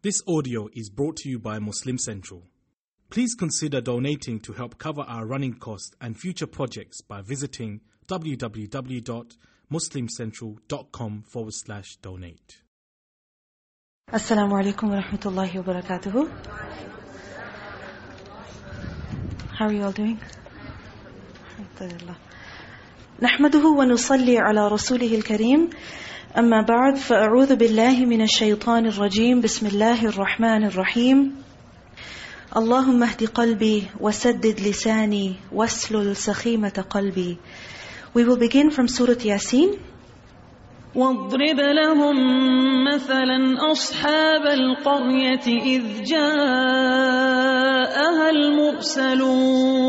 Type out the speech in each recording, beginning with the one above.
This audio is brought to you by Muslim Central. Please consider donating to help cover our running costs and future projects by visiting www.muslimcentral.com forward slash donate. Assalamu alaikum wa rahmatullahi wa barakatuhu. How are you all doing? Alhamdulillah. نحمده ونصلي على رسوله الكريم. أما بعد فأعوذ بالله من الشيطان الرجيم. بسم الله الرحمن الرحيم. اللهم اهد قلبي وسدد لساني واسلل سخيمة قلبي. We will begin from Surah Yasin. واضرب لهم مثلا أصحاب القرية إذ جاءها المرسلون.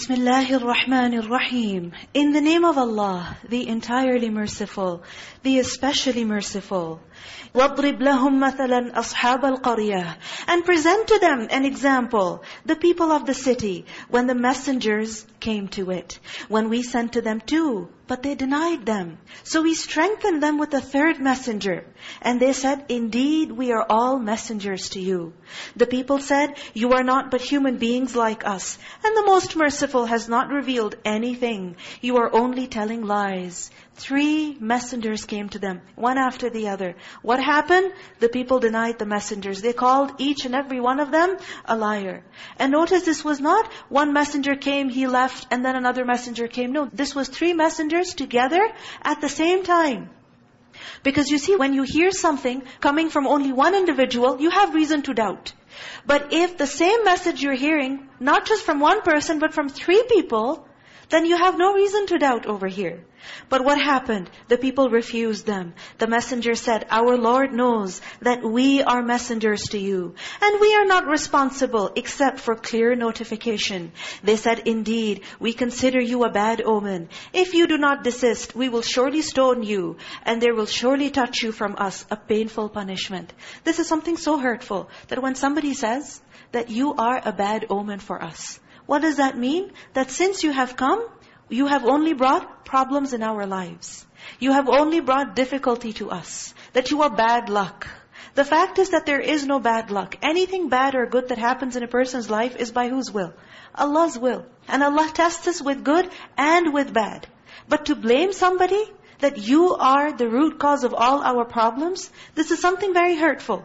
Bismillahir Rahmanir Rahim. In the name of Allah, the entirely merciful, the especially merciful. وَاضْرِبْ لَهُمْ مَثَلًا أَصْحَابَ الْقَرْيَةِ And present to them an example, the people of the city, when the messengers came to it. When we sent to them too, but they denied them. So he strengthened them with a third messenger. And they said, Indeed, we are all messengers to you. The people said, You are not but human beings like us. And the Most Merciful has not revealed anything. You are only telling lies. Three messengers came to them, one after the other. What happened? The people denied the messengers. They called each and every one of them a liar. And notice this was not one messenger came, he left, and then another messenger came. No, this was three messengers together at the same time. Because you see, when you hear something coming from only one individual, you have reason to doubt. But if the same message you're hearing, not just from one person, but from three people, then you have no reason to doubt over here. But what happened? The people refused them. The messenger said, Our Lord knows that we are messengers to you. And we are not responsible except for clear notification. They said, Indeed, we consider you a bad omen. If you do not desist, we will surely stone you. And there will surely touch you from us a painful punishment. This is something so hurtful that when somebody says that you are a bad omen for us, what does that mean? That since you have come, you have only brought problems in our lives. You have only brought difficulty to us. That you are bad luck. The fact is that there is no bad luck. Anything bad or good that happens in a person's life is by whose will? Allah's will. And Allah tests us with good and with bad. But to blame somebody that you are the root cause of all our problems, this is something very hurtful.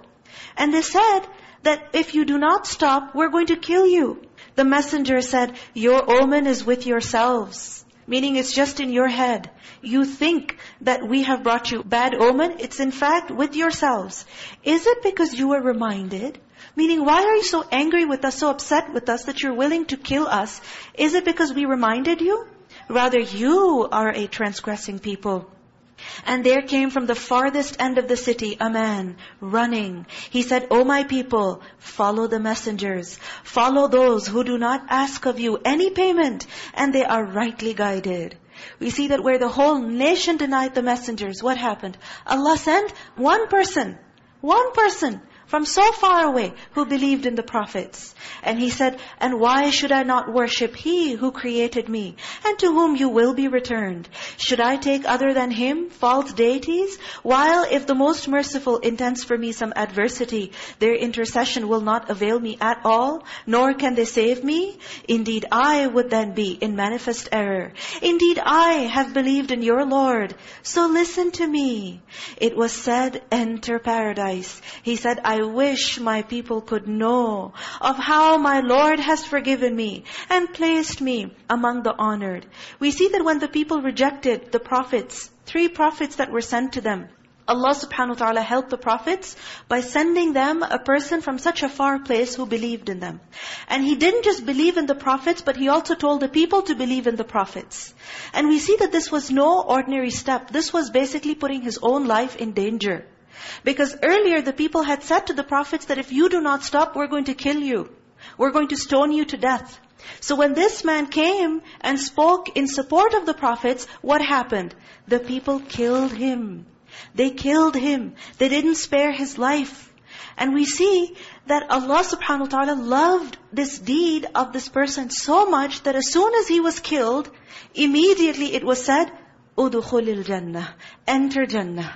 And they said that if you do not stop, we're going to kill you. The messenger said, your omen is with yourselves. Meaning it's just in your head. You think that we have brought you bad omen. It's in fact with yourselves. Is it because you were reminded? Meaning, why are you so angry with us, so upset with us that you're willing to kill us? Is it because we reminded you? Rather, you are a transgressing people. And there came from the farthest end of the city a man running. He said, O my people, follow the messengers. Follow those who do not ask of you any payment, and they are rightly guided. We see that where the whole nation denied the messengers, what happened? Allah sent one person, one person from so far away who believed in the prophets. And he said, And why should I not worship He who created me, and to whom you will be returned? Should I take other than Him false deities? While if the most merciful intends for me some adversity, their intercession will not avail me at all, nor can they save me? Indeed, I would then be in manifest error. Indeed, I have believed in your Lord. So listen to me. It was said, enter paradise. He said, I wish my people could know of how my Lord has forgiven me and placed me among the honored. We see that when the people rejected the prophets, three prophets that were sent to them, Allah subhanahu wa ta'ala helped the prophets by sending them a person from such a far place who believed in them. And He didn't just believe in the prophets, but He also told the people to believe in the prophets. And we see that this was no ordinary step. This was basically putting His own life in danger. Because earlier the people had said to the prophets that if you do not stop, we're going to kill you. We're going to stone you to death. So when this man came and spoke in support of the prophets, what happened? The people killed him. They killed him. They didn't spare his life. And we see that Allah subhanahu wa ta'ala loved this deed of this person so much that as soon as he was killed, immediately it was said, "Udukhulil Jannah, enter Jannah."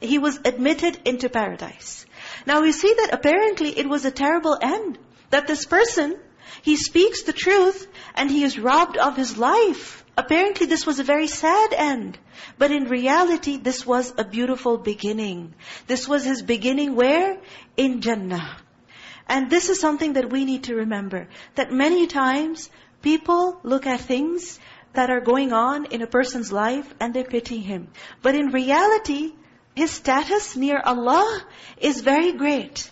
He was admitted into paradise. Now we see that apparently it was a terrible end. That this person he speaks the truth and he is robbed of his life. Apparently this was a very sad end. But in reality, this was a beautiful beginning. This was his beginning where? In Jannah. And this is something that we need to remember. That many times, people look at things that are going on in a person's life and they pity him. But in reality, his status near Allah is very great.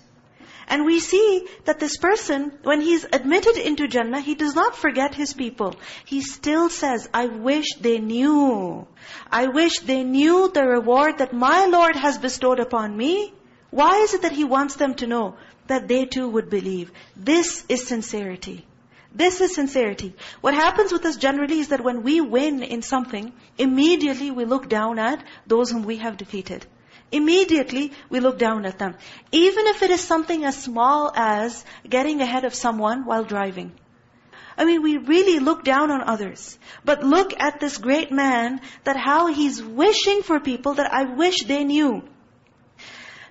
And we see that this person, when he's admitted into Jannah, he does not forget his people. He still says, I wish they knew. I wish they knew the reward that my Lord has bestowed upon me. Why is it that he wants them to know? That they too would believe. This is sincerity. This is sincerity. What happens with us generally is that when we win in something, immediately we look down at those whom we have defeated. Immediately we look down at them. Even if it is something as small as getting ahead of someone while driving. I mean, we really look down on others. But look at this great man, that how he's wishing for people that I wish they knew.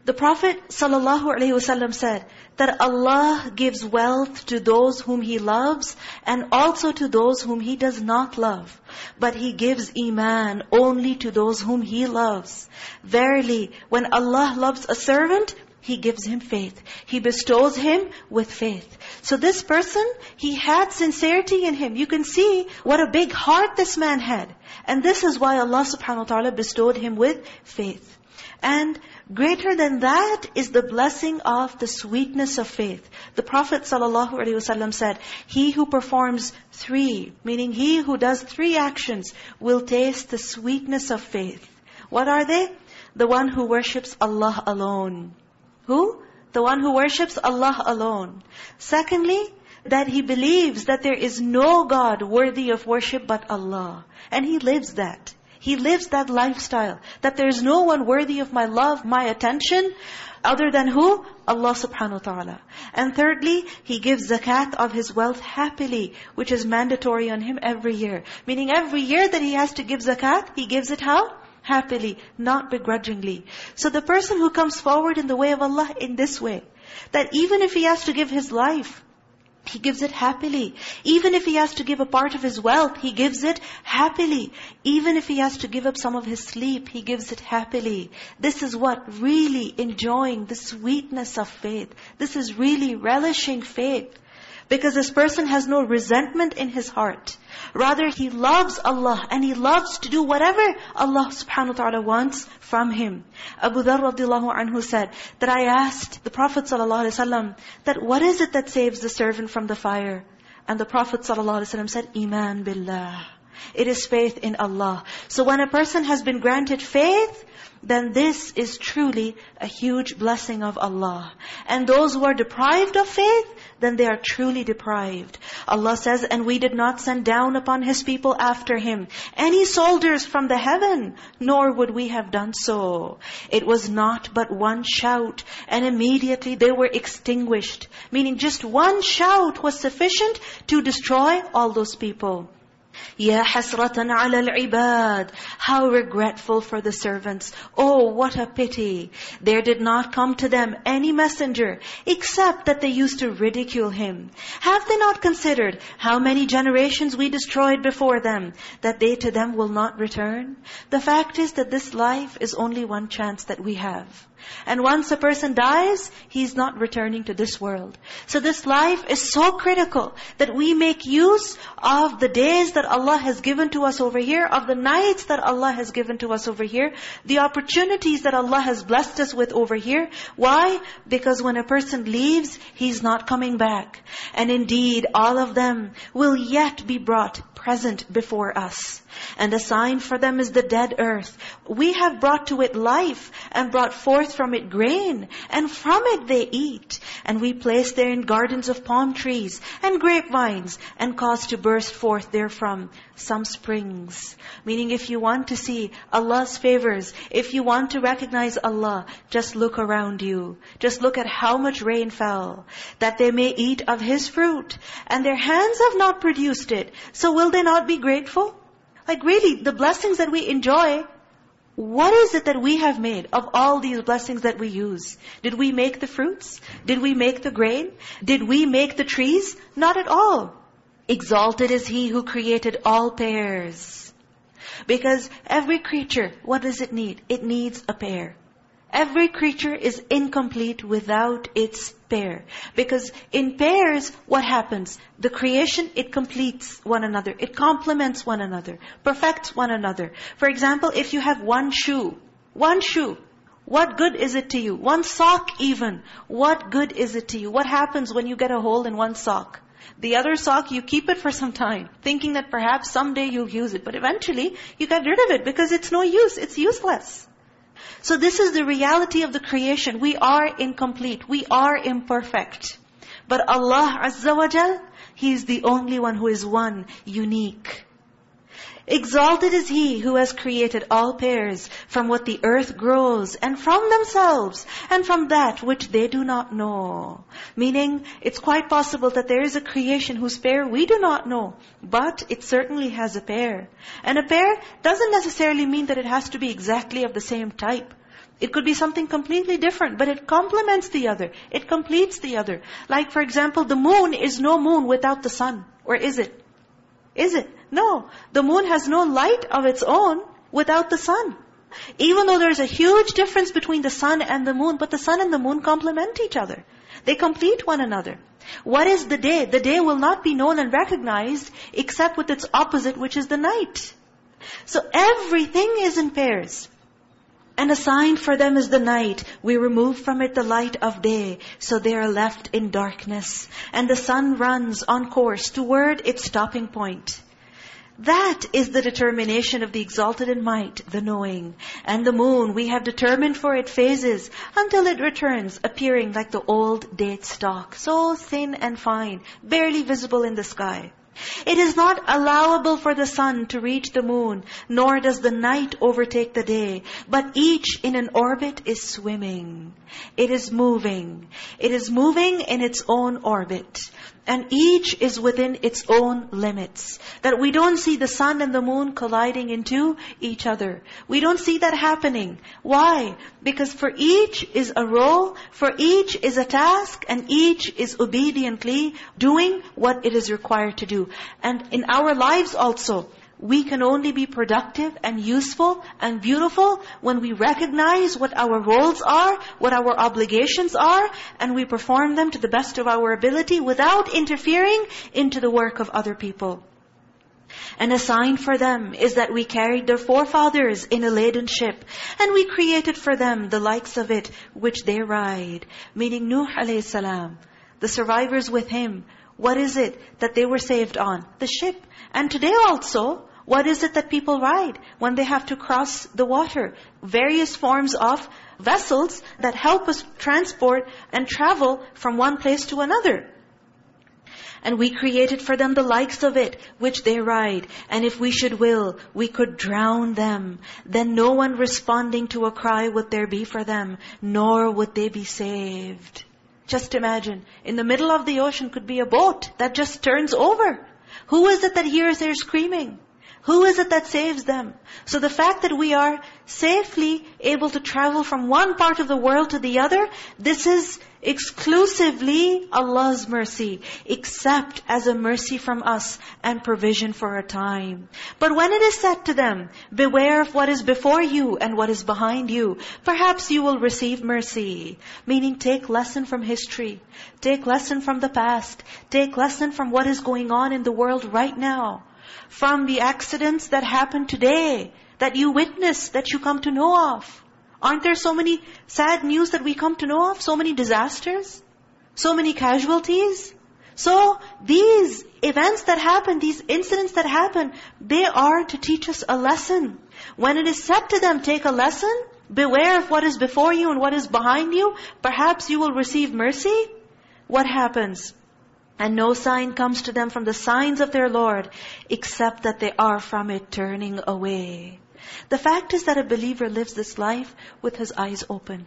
The Prophet ﷺ said that Allah gives wealth to those whom He loves and also to those whom He does not love. But He gives iman only to those whom He loves. Verily, when Allah loves a servant, He gives him faith. He bestows him with faith. So this person, he had sincerity in him. You can see what a big heart this man had. And this is why Allah subhanahu wa ta'ala bestowed him with faith. And Greater than that is the blessing of the sweetness of faith. The Prophet ﷺ said, He who performs three, meaning he who does three actions, will taste the sweetness of faith. What are they? The one who worships Allah alone. Who? The one who worships Allah alone. Secondly, that he believes that there is no God worthy of worship but Allah. And he lives that. He lives that lifestyle. That there's no one worthy of my love, my attention, other than who? Allah subhanahu wa ta'ala. And thirdly, he gives zakat of his wealth happily, which is mandatory on him every year. Meaning every year that he has to give zakat, he gives it how? Happily, not begrudgingly. So the person who comes forward in the way of Allah in this way, that even if he has to give his life, he gives it happily. Even if he has to give a part of his wealth, he gives it happily. Even if he has to give up some of his sleep, he gives it happily. This is what really enjoying the sweetness of faith. This is really relishing faith. Because this person has no resentment in his heart. Rather, he loves Allah and he loves to do whatever Allah subhanahu wa ta'ala wants from him. Abu Dharr radiallahu anhu said that I asked the Prophet ﷺ that what is it that saves the servant from the fire? And the Prophet ﷺ said, Iman billah. It is faith in Allah. So when a person has been granted faith, then this is truly a huge blessing of Allah. And those who are deprived of faith, then they are truly deprived. Allah says, and we did not send down upon His people after Him any soldiers from the heaven, nor would we have done so. It was not but one shout, and immediately they were extinguished. Meaning just one shout was sufficient to destroy all those people. Ya hasratan ala al-ibad. How regretful for the servants. Oh, what a pity. There did not come to them any messenger, except that they used to ridicule him. Have they not considered how many generations we destroyed before them, that they to them will not return? The fact is that this life is only one chance that we have. And once a person dies, he's not returning to this world. So this life is so critical that we make use of the days that Allah has given to us over here, of the nights that Allah has given to us over here, the opportunities that Allah has blessed us with over here. Why? Because when a person leaves, he's not coming back. And indeed, all of them will yet be brought present before us. And a sign for them is the dead earth. We have brought to it life and brought forth from it grain. And from it they eat. And we place therein gardens of palm trees and grapevines and cause to burst forth therefrom some springs. Meaning if you want to see Allah's favors, if you want to recognize Allah, just look around you. Just look at how much rain fell. That they may eat of His fruit. And their hands have not produced it. So will they not be grateful? Like really, the blessings that we enjoy, what is it that we have made of all these blessings that we use? Did we make the fruits? Did we make the grain? Did we make the trees? Not at all. Exalted is He who created all pairs. Because every creature, what does it need? It needs a pair. Every creature is incomplete without its pair. Because in pairs, what happens? The creation, it completes one another. It complements one another. Perfects one another. For example, if you have one shoe, one shoe, what good is it to you? One sock even. What good is it to you? What happens when you get a hole in one sock? The other sock, you keep it for some time, thinking that perhaps someday you'll use it. But eventually, you get rid of it because it's no use. It's useless. So this is the reality of the creation. We are incomplete. We are imperfect. But Allah Azza wa Jal, He is the only one who is one, unique. Exalted is He who has created all pairs from what the earth grows and from themselves and from that which they do not know. Meaning, it's quite possible that there is a creation whose pair we do not know, but it certainly has a pair. And a pair doesn't necessarily mean that it has to be exactly of the same type. It could be something completely different, but it complements the other. It completes the other. Like for example, the moon is no moon without the sun. Or is it? Is it? No. The moon has no light of its own without the sun. Even though there's a huge difference between the sun and the moon, but the sun and the moon complement each other. They complete one another. What is the day? The day will not be known and recognized except with its opposite, which is the night. So everything is in pairs. And a sign for them is the night. We remove from it the light of day, so they are left in darkness. And the sun runs on course toward its stopping point. That is the determination of the exalted in might, the knowing. And the moon, we have determined for it phases until it returns, appearing like the old date stalk, so thin and fine, barely visible in the sky. It is not allowable for the sun to reach the moon, nor does the night overtake the day. But each in an orbit is swimming. It is moving. It is moving in its own orbit. And each is within its own limits. That we don't see the sun and the moon colliding into each other. We don't see that happening. Why? Because for each is a role, for each is a task, and each is obediently doing what it is required to do. And in our lives also, we can only be productive and useful and beautiful when we recognize what our roles are, what our obligations are, and we perform them to the best of our ability without interfering into the work of other people. And a sign for them is that we carried their forefathers in a laden ship, and we created for them the likes of it which they ride. Meaning Nuh salam, the survivors with him, what is it that they were saved on? The ship. And today also, What is it that people ride when they have to cross the water? Various forms of vessels that help us transport and travel from one place to another. And we created for them the likes of it, which they ride. And if we should will, we could drown them. Then no one responding to a cry would there be for them, nor would they be saved. Just imagine, in the middle of the ocean could be a boat that just turns over. Who is it that hears their screaming? Who is it that saves them? So the fact that we are safely able to travel from one part of the world to the other, this is exclusively Allah's mercy, except as a mercy from us and provision for a time. But when it is said to them, beware of what is before you and what is behind you, perhaps you will receive mercy. Meaning take lesson from history, take lesson from the past, take lesson from what is going on in the world right now from the accidents that happen today, that you witness, that you come to know of. Aren't there so many sad news that we come to know of? So many disasters? So many casualties? So these events that happen, these incidents that happen, they are to teach us a lesson. When it is said to them, take a lesson, beware of what is before you and what is behind you, perhaps you will receive mercy. What happens? And no sign comes to them from the signs of their Lord, except that they are from it turning away. The fact is that a believer lives this life with his eyes open.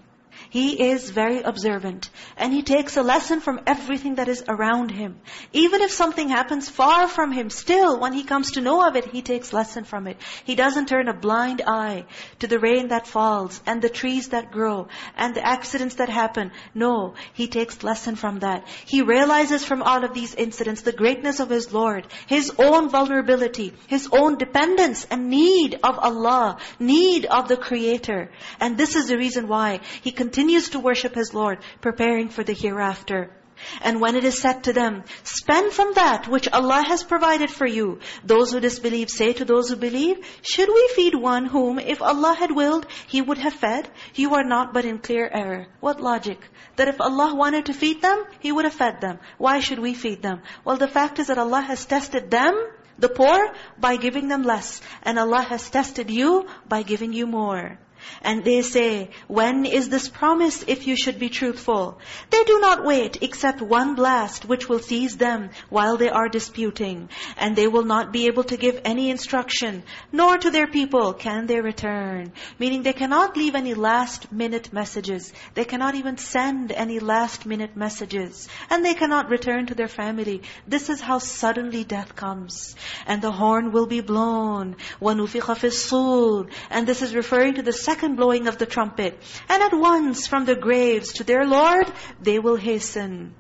He is very observant. And he takes a lesson from everything that is around him. Even if something happens far from him, still when he comes to know of it, he takes lesson from it. He doesn't turn a blind eye to the rain that falls and the trees that grow and the accidents that happen. No, he takes lesson from that. He realizes from all of these incidents the greatness of his Lord, his own vulnerability, his own dependence and need of Allah, need of the Creator. And this is the reason why he continues to worship his Lord, preparing for the hereafter. And when it is said to them, spend from that which Allah has provided for you. Those who disbelieve say to those who believe, should we feed one whom, if Allah had willed, He would have fed? You are not but in clear error. What logic? That if Allah wanted to feed them, He would have fed them. Why should we feed them? Well, the fact is that Allah has tested them, the poor, by giving them less. And Allah has tested you by giving you more. And they say, when is this promise if you should be truthful? They do not wait except one blast which will seize them while they are disputing. And they will not be able to give any instruction, nor to their people can they return. Meaning they cannot leave any last minute messages. They cannot even send any last minute messages. And they cannot return to their family. This is how suddenly death comes. And the horn will be blown. وَنُفِخَ فِي الصُّورِ And this is referring to the second blowing of the trumpet. And at once from the graves to their Lord, they will hasten.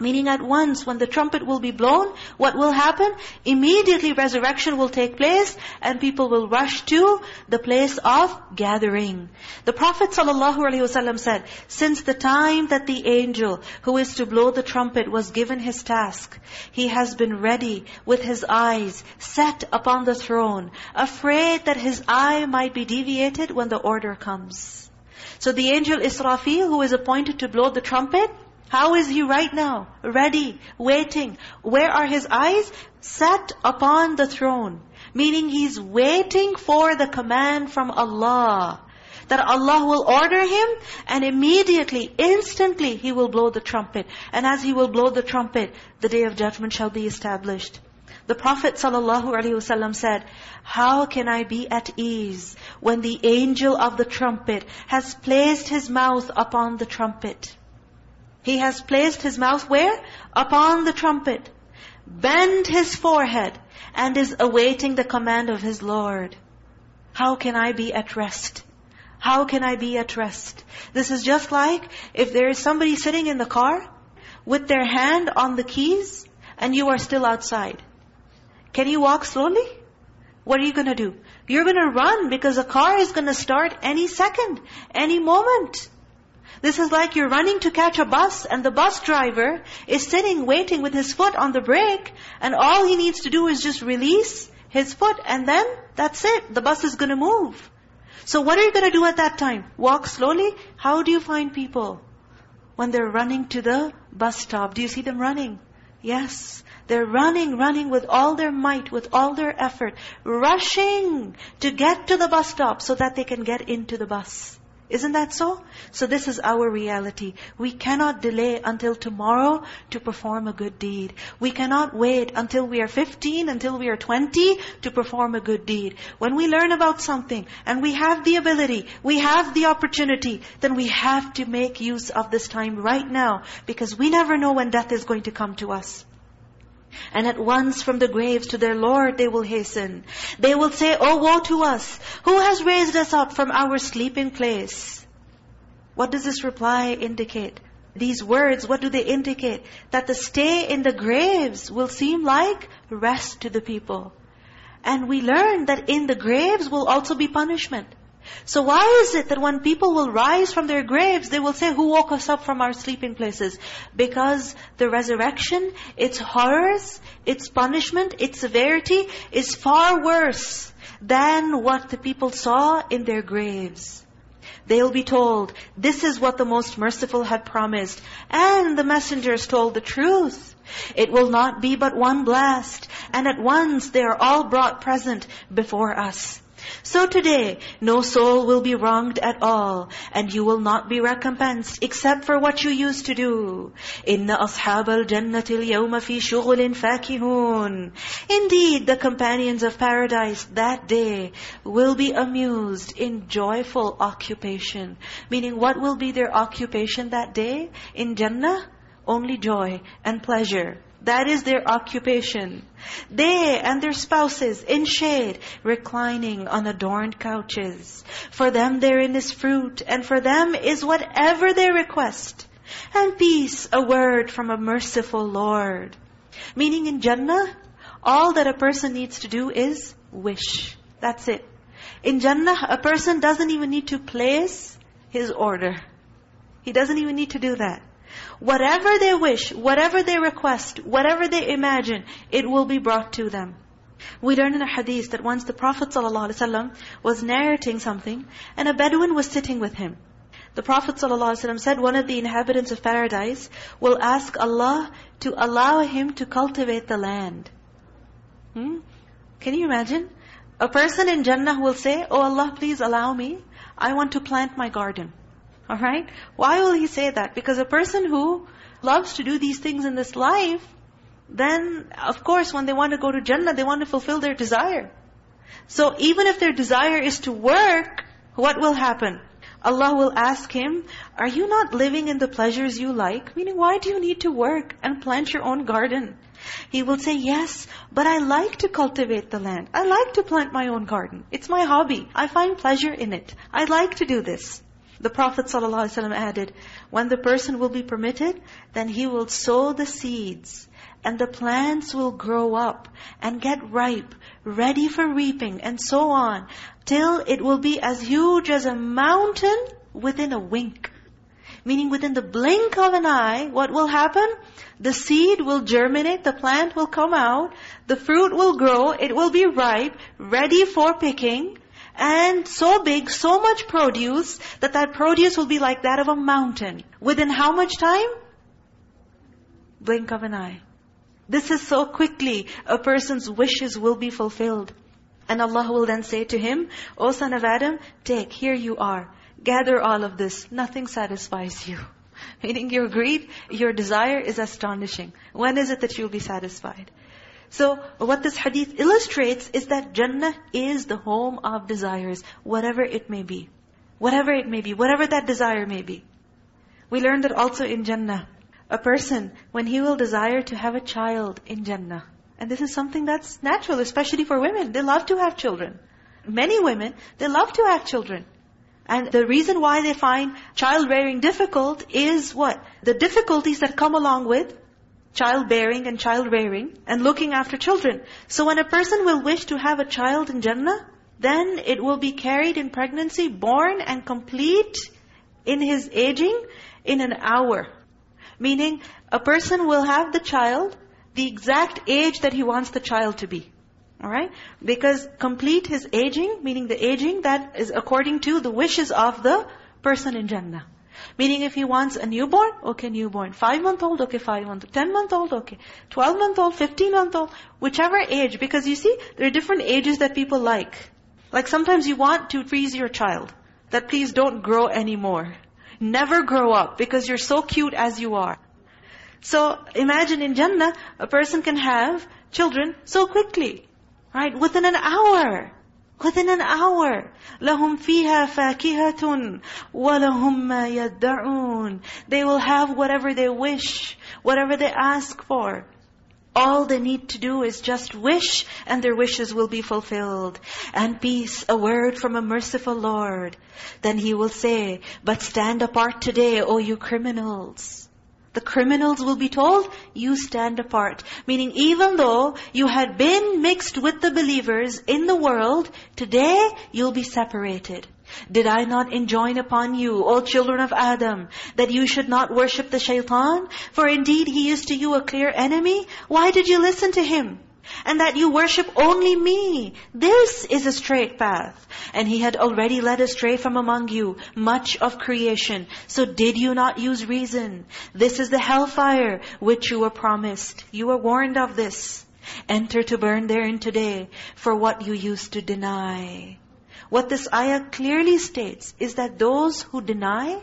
Meaning at once, when the trumpet will be blown, what will happen? Immediately resurrection will take place and people will rush to the place of gathering. The Prophet ﷺ said, since the time that the angel who is to blow the trumpet was given his task, he has been ready with his eyes set upon the throne, afraid that his eye might be deviated when the order comes. So the angel Israfil, who is appointed to blow the trumpet, how is he right now? Ready, waiting. Where are his eyes? Set upon the throne. Meaning he's waiting for the command from Allah. That Allah will order him and immediately, instantly he will blow the trumpet. And as he will blow the trumpet, the day of judgment shall be established. The Prophet ﷺ said, How can I be at ease when the angel of the trumpet has placed his mouth upon the trumpet? He has placed his mouth where? Upon the trumpet. Bend his forehead and is awaiting the command of his Lord. How can I be at rest? How can I be at rest? This is just like if there is somebody sitting in the car with their hand on the keys and you are still outside. Can you walk slowly? What are you going to do? You're going to run because the car is going to start any second, any moment. This is like you're running to catch a bus and the bus driver is sitting waiting with his foot on the brake and all he needs to do is just release his foot and then that's it. The bus is going to move. So what are you going to do at that time? Walk slowly? How do you find people? When they're running to the bus stop, do you see them running? Yes. They're running, running with all their might, with all their effort, rushing to get to the bus stop so that they can get into the bus. Isn't that so? So this is our reality. We cannot delay until tomorrow to perform a good deed. We cannot wait until we are 15, until we are 20 to perform a good deed. When we learn about something and we have the ability, we have the opportunity, then we have to make use of this time right now because we never know when death is going to come to us. And at once from the graves to their Lord they will hasten. They will say, Oh woe to us! Who has raised us up from our sleeping place? What does this reply indicate? These words, what do they indicate? That the stay in the graves will seem like rest to the people. And we learn that in the graves will also be punishment. So why is it that when people will rise from their graves, they will say, who woke us up from our sleeping places? Because the resurrection, its horrors, its punishment, its severity is far worse than what the people saw in their graves. They'll be told, this is what the most merciful had promised. And the messengers told the truth. It will not be but one blast. And at once they are all brought present before us. So today, no soul will be wronged at all, and you will not be recompensed except for what you used to do. Inna ashab al-jannah al-yawma fi shughulin fakihun. Indeed, the companions of paradise that day will be amused in joyful occupation. Meaning, what will be their occupation that day in Jannah? Only joy and pleasure. That is their occupation. They and their spouses in shade, reclining on adorned couches. For them therein is fruit, and for them is whatever they request. And peace, a word from a merciful Lord. Meaning in Jannah, all that a person needs to do is wish. That's it. In Jannah, a person doesn't even need to place his order. He doesn't even need to do that. Whatever they wish, whatever they request, whatever they imagine, it will be brought to them. We learn in a hadith that once the Prophet ﷺ was narrating something, and a Bedouin was sitting with him. The Prophet ﷺ said, one of the inhabitants of paradise will ask Allah to allow him to cultivate the land. Hmm? Can you imagine? A person in Jannah will say, Oh Allah, please allow me. I want to plant my garden. All right? Why will he say that? Because a person who loves to do these things in this life, then of course when they want to go to Jannah, they want to fulfill their desire. So even if their desire is to work, what will happen? Allah will ask him, are you not living in the pleasures you like? Meaning, why do you need to work and plant your own garden? He will say, yes, but I like to cultivate the land. I like to plant my own garden. It's my hobby. I find pleasure in it. I like to do this. The Prophet ﷺ added, when the person will be permitted, then he will sow the seeds and the plants will grow up and get ripe, ready for reaping and so on, till it will be as huge as a mountain within a wink. Meaning within the blink of an eye, what will happen? The seed will germinate, the plant will come out, the fruit will grow, it will be ripe, ready for picking, and so big, so much produce, that that produce will be like that of a mountain. Within how much time? Blink of an eye. This is so quickly, a person's wishes will be fulfilled. And Allah will then say to him, O son of Adam, take, here you are. Gather all of this. Nothing satisfies you. Meaning your greed, your desire is astonishing. When is it that you'll be satisfied? So what this hadith illustrates is that Jannah is the home of desires, whatever it may be. Whatever it may be, whatever that desire may be. We learned that also in Jannah. A person, when he will desire to have a child in Jannah, and this is something that's natural, especially for women. They love to have children. Many women, they love to have children. And the reason why they find childbearing difficult is what? The difficulties that come along with childbearing and child rearing and looking after children. So when a person will wish to have a child in Jannah, then it will be carried in pregnancy, born and complete in his aging in an hour. Meaning, a person will have the child the exact age that he wants the child to be. Alright? Because complete his aging, meaning the aging that is according to the wishes of the person in Jannah. Meaning if he wants a newborn, okay, newborn. Five-month-old, okay, five-month-old. Ten-month-old, okay. Twelve-month-old, fifteen-month-old. Whichever age. Because you see, there are different ages that people like. Like sometimes you want to freeze your child. That please don't grow anymore. Never grow up because you're so cute as you are. So imagine in Jannah, a person can have children so quickly. Right? Within an hour Within an hour. لَهُمْ فِيهَا فَاكِهَةٌ وَلَهُمْ مَا يَدَّعُونَ They will have whatever they wish, whatever they ask for. All they need to do is just wish and their wishes will be fulfilled. And peace, a word from a merciful Lord. Then He will say, but stand apart today, O you criminals. The criminals will be told, you stand apart. Meaning even though you had been mixed with the believers in the world, today you'll be separated. Did I not enjoin upon you, O children of Adam, that you should not worship the shaitan? For indeed he is to you a clear enemy. Why did you listen to him? And that you worship only me. This is a straight path. And He had already led astray from among you much of creation. So did you not use reason? This is the hellfire which you were promised. You were warned of this. Enter to burn therein today for what you used to deny. What this ayah clearly states is that those who deny,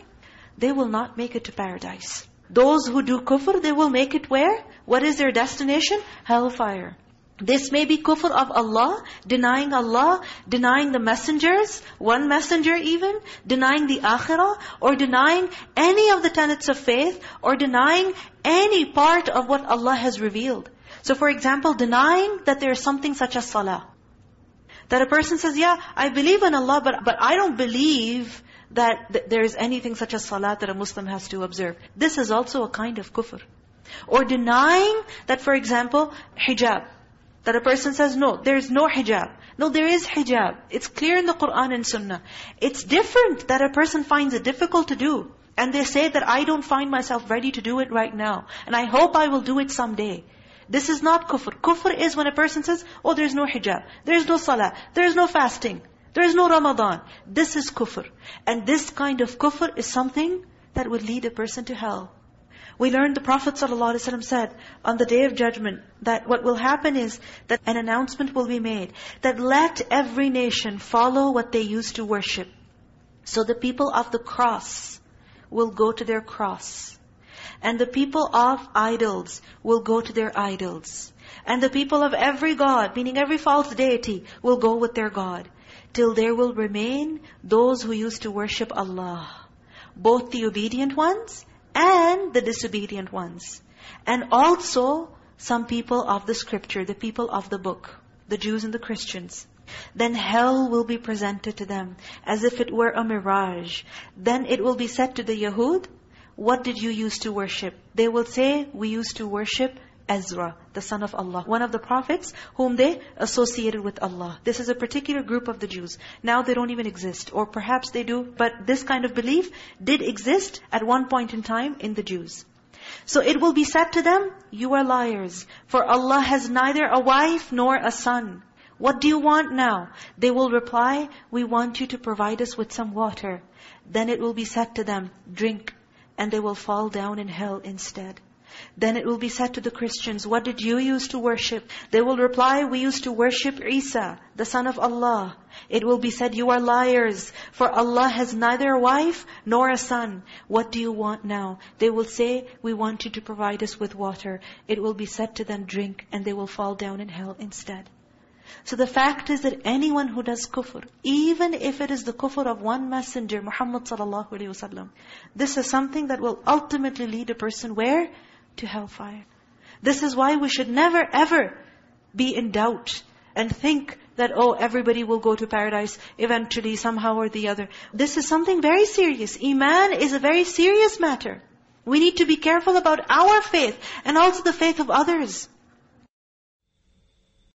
they will not make it to paradise. Those who do kufr, they will make it where? What is their destination? Hellfire. This may be kufr of Allah, denying Allah, denying the messengers, one messenger even, denying the akhirah, or denying any of the tenets of faith, or denying any part of what Allah has revealed. So for example, denying that there is something such as salah. That a person says, yeah, I believe in Allah, but, but I don't believe that th there is anything such as salah that a Muslim has to observe. This is also a kind of kufr. Or denying that, for example, hijab. That a person says, no, there is no hijab. No, there is hijab. It's clear in the Qur'an and Sunnah. It's different that a person finds it difficult to do. And they say that I don't find myself ready to do it right now. And I hope I will do it someday. This is not kufr. Kufr is when a person says, oh, there is no hijab. There is no salah. There is no fasting. There is no Ramadan. This is kufr. And this kind of kufr is something that would lead a person to hell. We learned the Prophet ﷺ said on the Day of Judgment that what will happen is that an announcement will be made that let every nation follow what they used to worship. So the people of the cross will go to their cross. And the people of idols will go to their idols. And the people of every god, meaning every false deity, will go with their god. Till there will remain those who used to worship Allah. Both the obedient ones and the disobedient ones. And also some people of the scripture, the people of the book, the Jews and the Christians. Then hell will be presented to them as if it were a mirage. Then it will be said to the Yahud, what did you use to worship? They will say, we used to worship Ezra, the son of Allah. One of the prophets whom they associated with Allah. This is a particular group of the Jews. Now they don't even exist. Or perhaps they do. But this kind of belief did exist at one point in time in the Jews. So it will be said to them, you are liars. For Allah has neither a wife nor a son. What do you want now? They will reply, we want you to provide us with some water. Then it will be said to them, drink. And they will fall down in hell instead. Then it will be said to the Christians, what did you use to worship? They will reply, we used to worship Isa, the son of Allah. It will be said, you are liars, for Allah has neither a wife nor a son. What do you want now? They will say, we want you to provide us with water. It will be said to them, drink, and they will fall down in hell instead. So the fact is that anyone who does kufr, even if it is the kufr of one messenger, Muhammad sallallahu alaihi wasallam, this is something that will ultimately lead a person where? To hellfire. This is why we should never ever be in doubt and think that, oh, everybody will go to paradise eventually, somehow or the other. This is something very serious. Iman is a very serious matter. We need to be careful about our faith and also the faith of others.